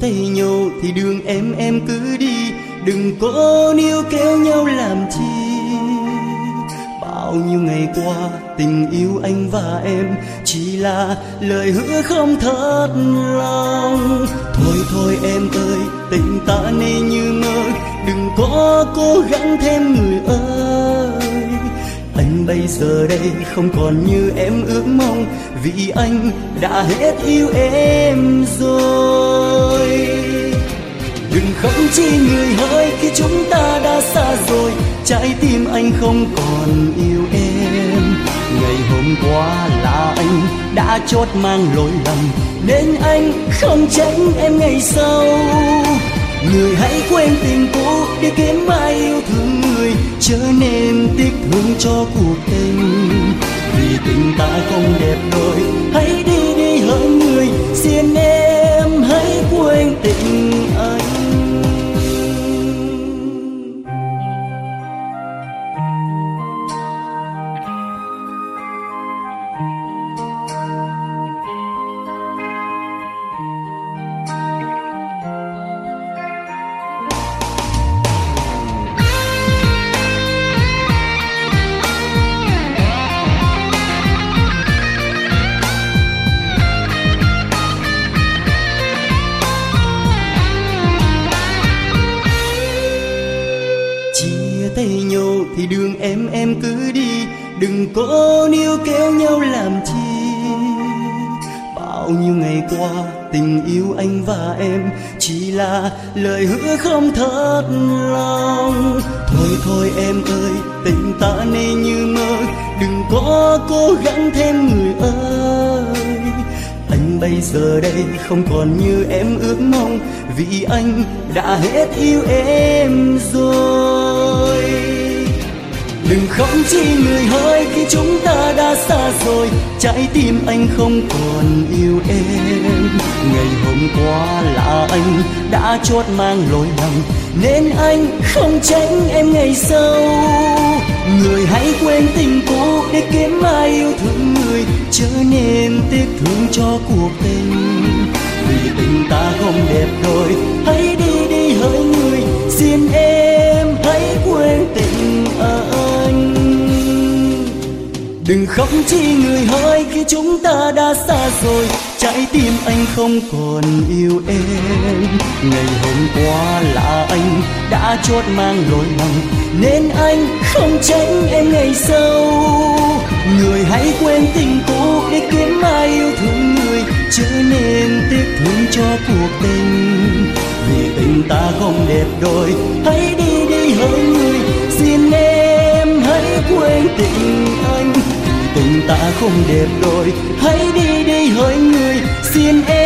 tay nhau thì đường em em cứ đi. Đừng có níu kéo nhau làm chi. Bao nhiêu ngày qua, tình yêu anh và em chỉ là lời hứa không thật lòng. Thôi thôi em ơi, tình ta nên như mơ đừng có cố gắng thêm người ơi. Anh bây giờ đây không còn như em ước mong. Vì anh đã hết yêu em rồi. Chúng ta đã xa rồi, trái tim anh không còn yêu em. Ngày hôm qua là anh đã chốt mang lỗi lầm, nên anh không tránh em ngày sau. Người hãy quên tình cũ để kiếm ai yêu thương người, trở nên tiếc thương cho cuộc tình. Vì tình ta không đẹp đôi, hãy đi đi hỡi người xin em, hãy quên tình anh chia nhau thì đường em em cứ đi. Đừng có níu kéo nhau làm chi. Bao nhiêu ngày qua, tình yêu anh và em chỉ là lời hứa không thật lòng. Thôi thôi em ơi, tình ta nên như mơ đừng có cố gắng thêm người ơi. Anh bây giờ đây không còn như em ước mong. Vì anh đã hết yêu em rồi đừng khóc chi người hỡi, khi chúng ta đã xa rồi, trái tim anh không còn yêu em. Ngày hôm qua là anh đã chốt mang lỗi lầm, nên anh không tránh em ngày sau. Người hãy quên tình cũ để kiếm ai yêu thương người chớ nên tiếc thương cho cuộc tình. Vì tình ta không đẹp đôi hãy đi đi hỡi người, xin em đừng khóc chi người hỡi, khi chúng ta đã xa rồi, trái tim anh không còn yêu em. Ngày hôm qua là anh đã chốt mang lỗi lầm nên anh không tránh em ngày sau. Người hãy quên tình cũ để kiếm ai yêu thương người chứ nên tiếc thương cho cuộc tình. Vì tình ta không đẹp đôi, hãy đi đi hỡi người, xin em hãy quên tình tình ta không đẹp đôi. Hãy đi đi hỡi người xin em